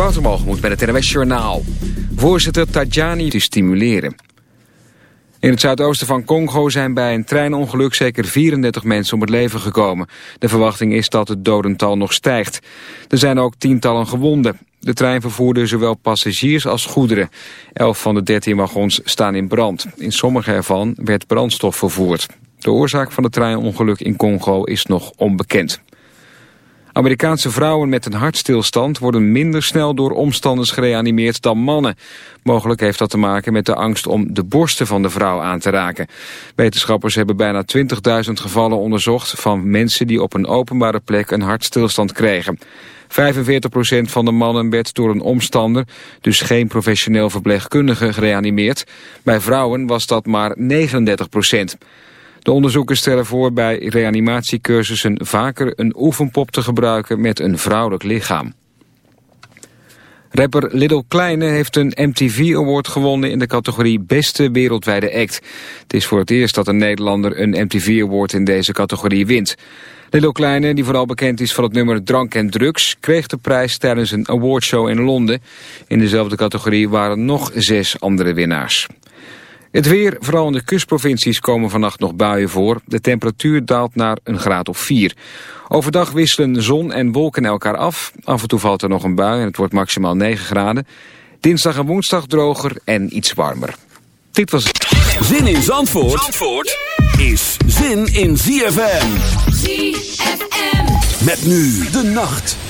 Watermalgemoed bij het NWS Journaal. Voorzitter Tajani te stimuleren. In het zuidoosten van Congo zijn bij een treinongeluk zeker 34 mensen om het leven gekomen. De verwachting is dat het dodental nog stijgt. Er zijn ook tientallen gewonden. De trein vervoerde zowel passagiers als goederen. Elf van de 13 wagons staan in brand. In sommige ervan werd brandstof vervoerd. De oorzaak van het treinongeluk in Congo is nog onbekend. Amerikaanse vrouwen met een hartstilstand worden minder snel door omstanders gereanimeerd dan mannen. Mogelijk heeft dat te maken met de angst om de borsten van de vrouw aan te raken. Wetenschappers hebben bijna 20.000 gevallen onderzocht van mensen die op een openbare plek een hartstilstand kregen. 45% van de mannen werd door een omstander, dus geen professioneel verpleegkundige, gereanimeerd. Bij vrouwen was dat maar 39%. De onderzoekers stellen voor bij reanimatiecursussen vaker een oefenpop te gebruiken met een vrouwelijk lichaam. Rapper Little Kleine heeft een MTV Award gewonnen in de categorie Beste Wereldwijde Act. Het is voor het eerst dat een Nederlander een MTV Award in deze categorie wint. Little Kleine, die vooral bekend is van het nummer Drank en Drugs, kreeg de prijs tijdens een awardshow in Londen. In dezelfde categorie waren nog zes andere winnaars. Het weer, vooral in de kustprovincies, komen vannacht nog buien voor. De temperatuur daalt naar een graad of 4. Overdag wisselen zon en wolken elkaar af. Af en toe valt er nog een bui en het wordt maximaal 9 graden. Dinsdag en woensdag droger en iets warmer. Dit was het. Zin in Zandvoort, Zandvoort is zin in ZFM. ZFM. Met nu de nacht.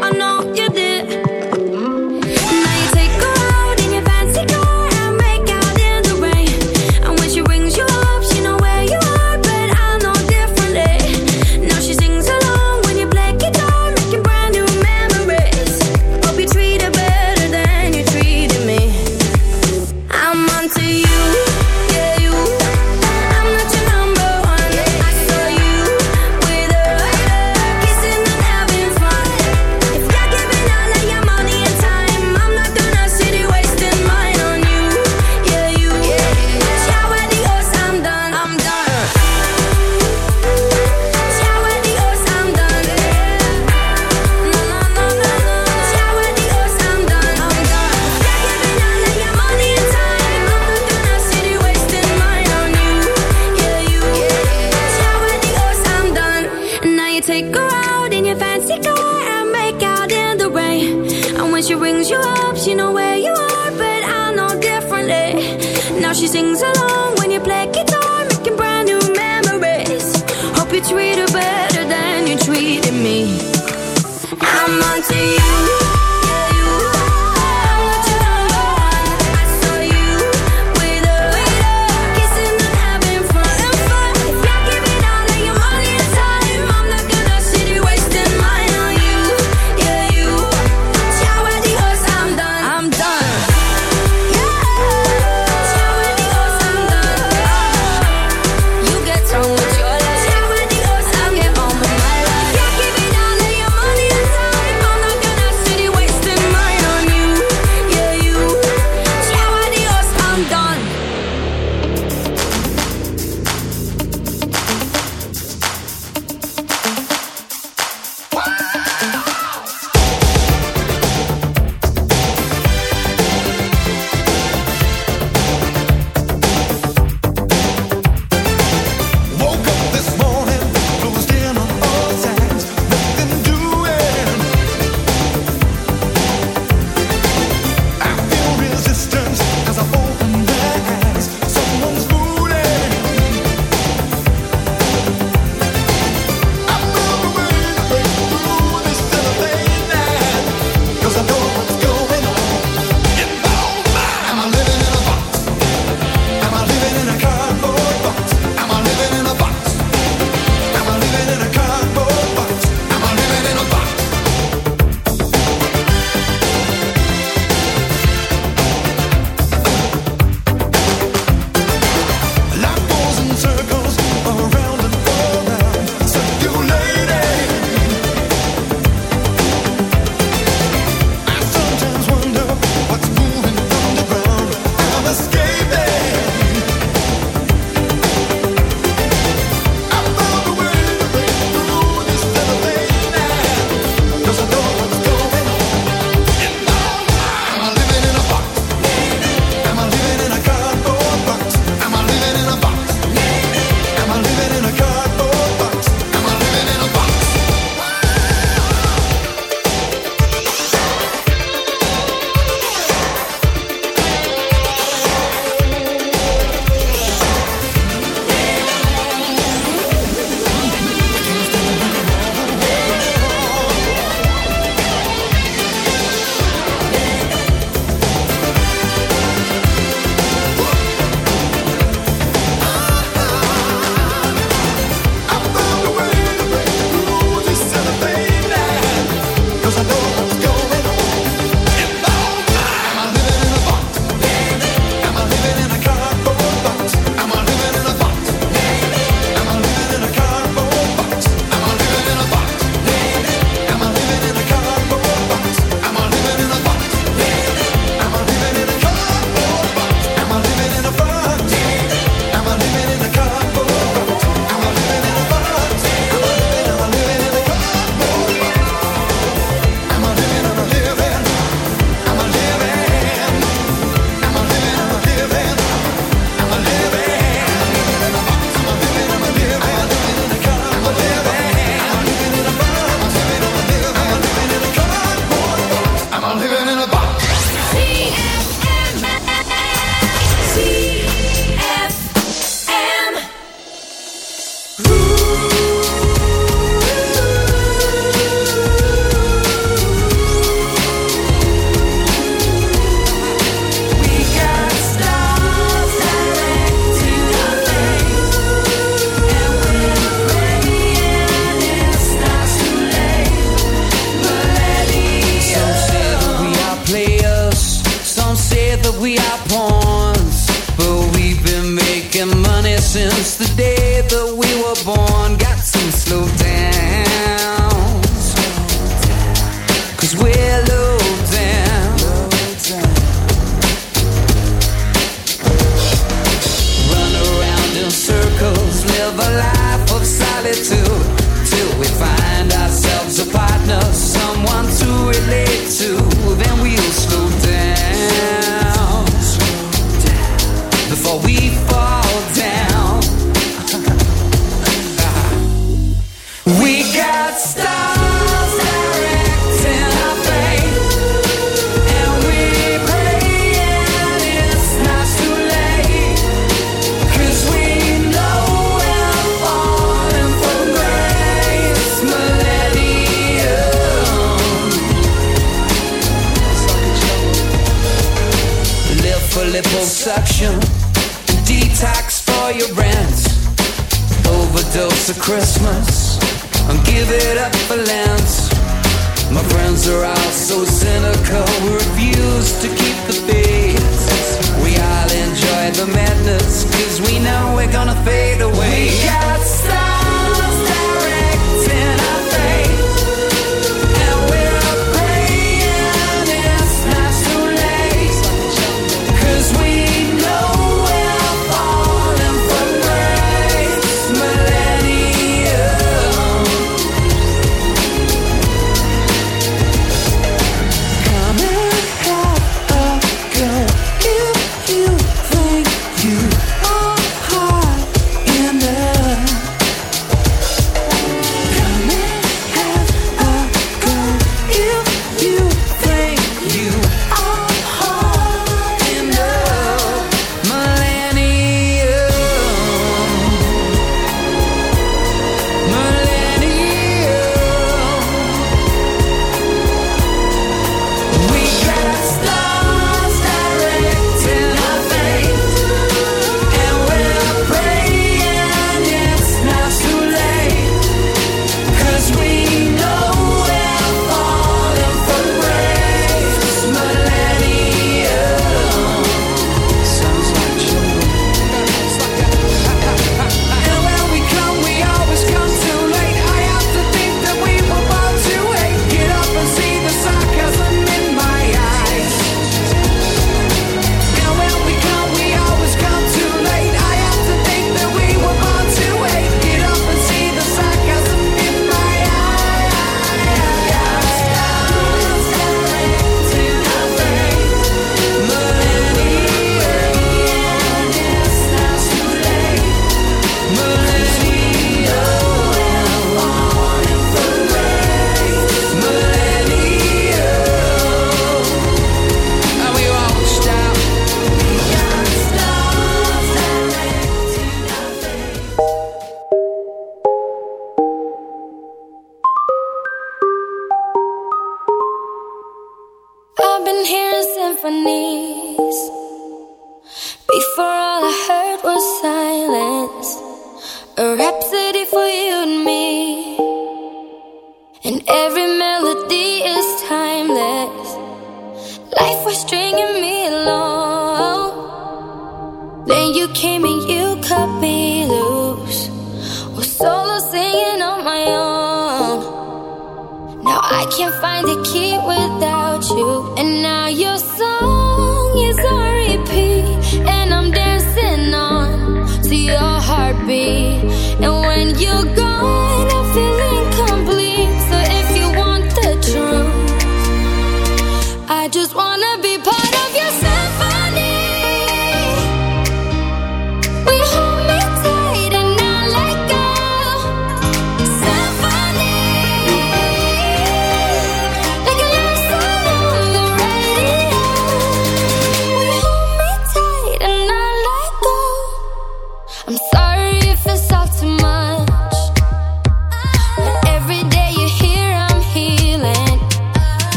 I'm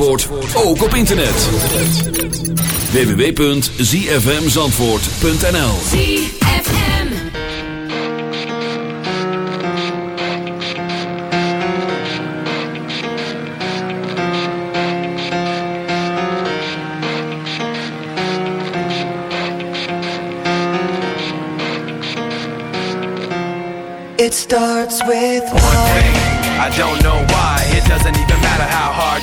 ook op internet. www.zfmzandvoort.nl ZFM It starts with one thing. I don't know why. It doesn't even matter how hard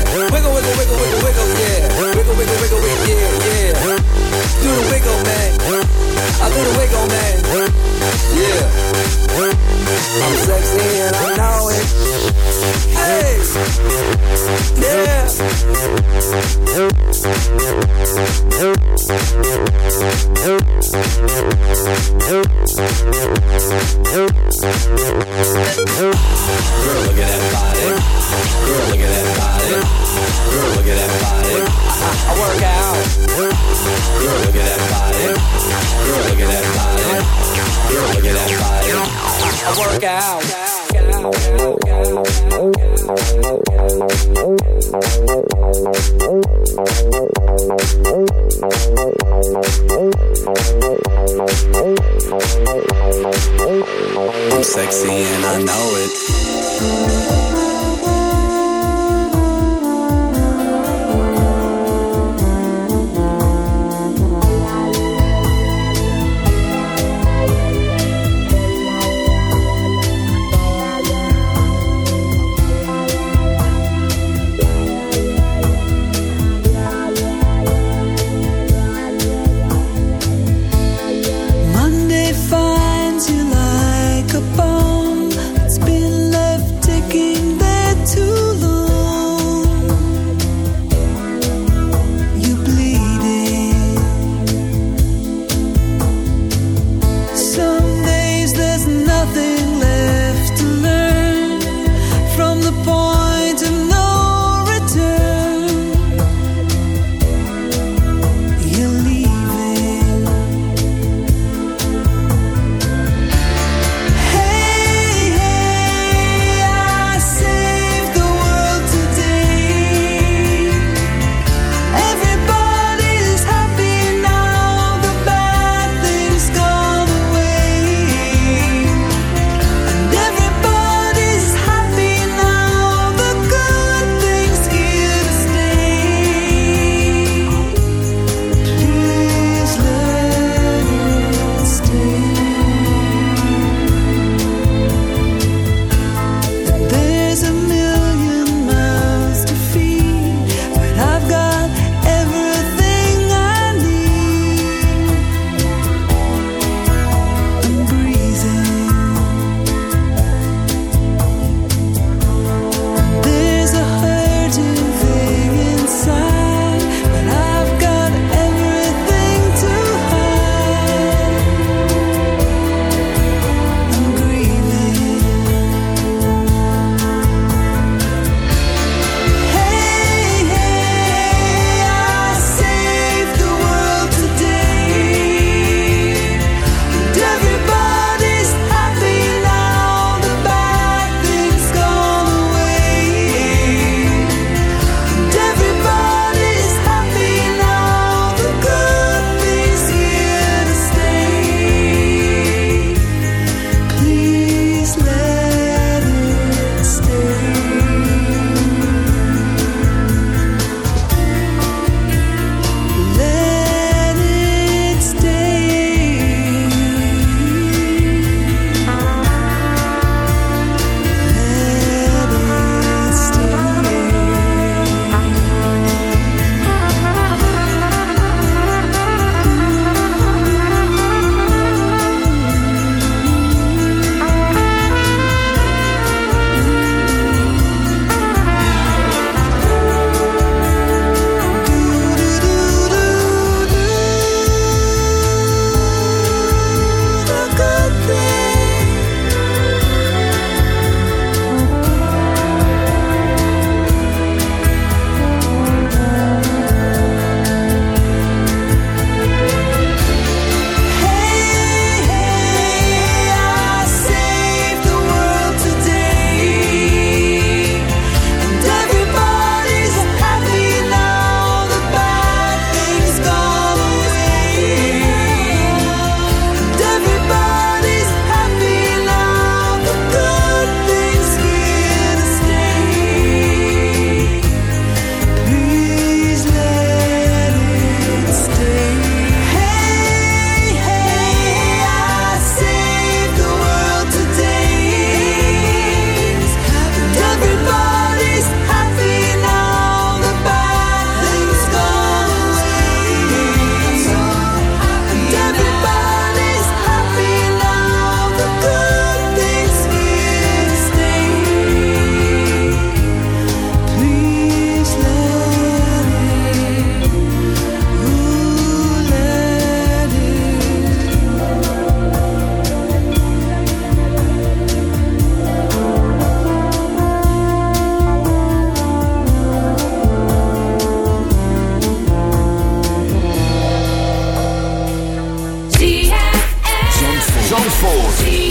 Zandvoort.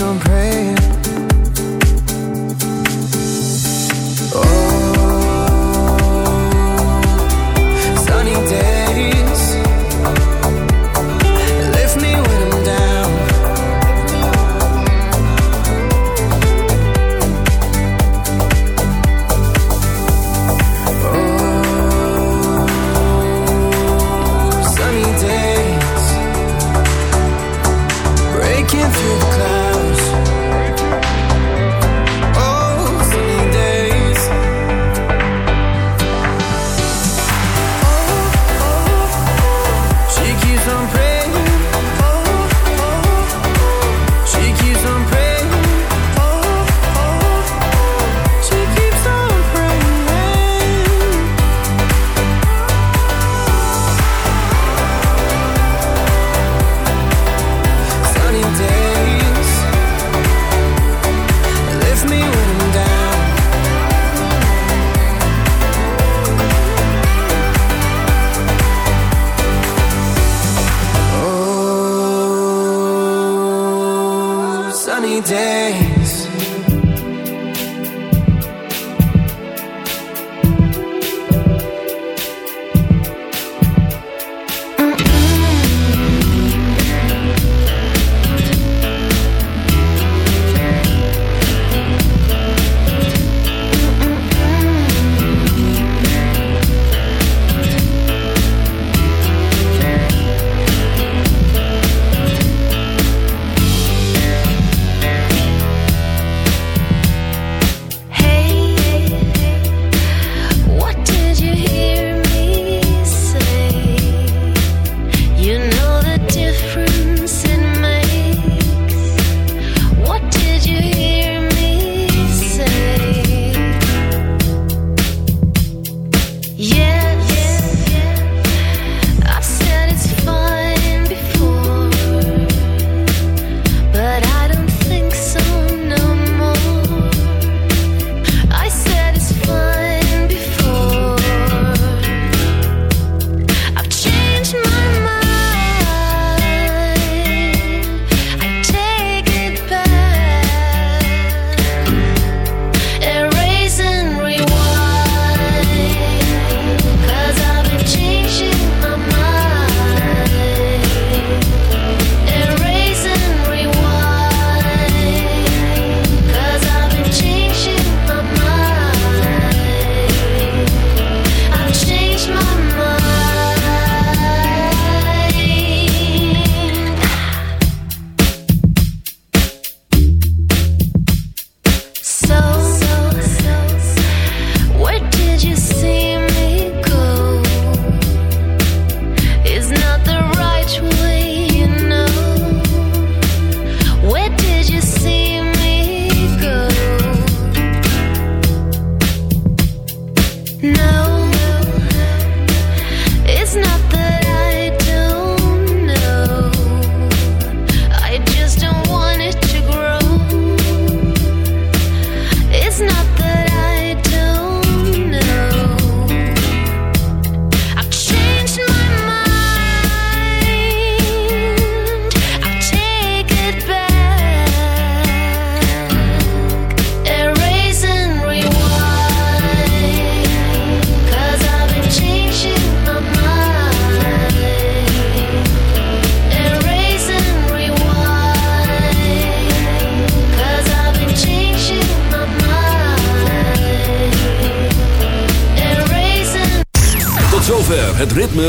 I'm praying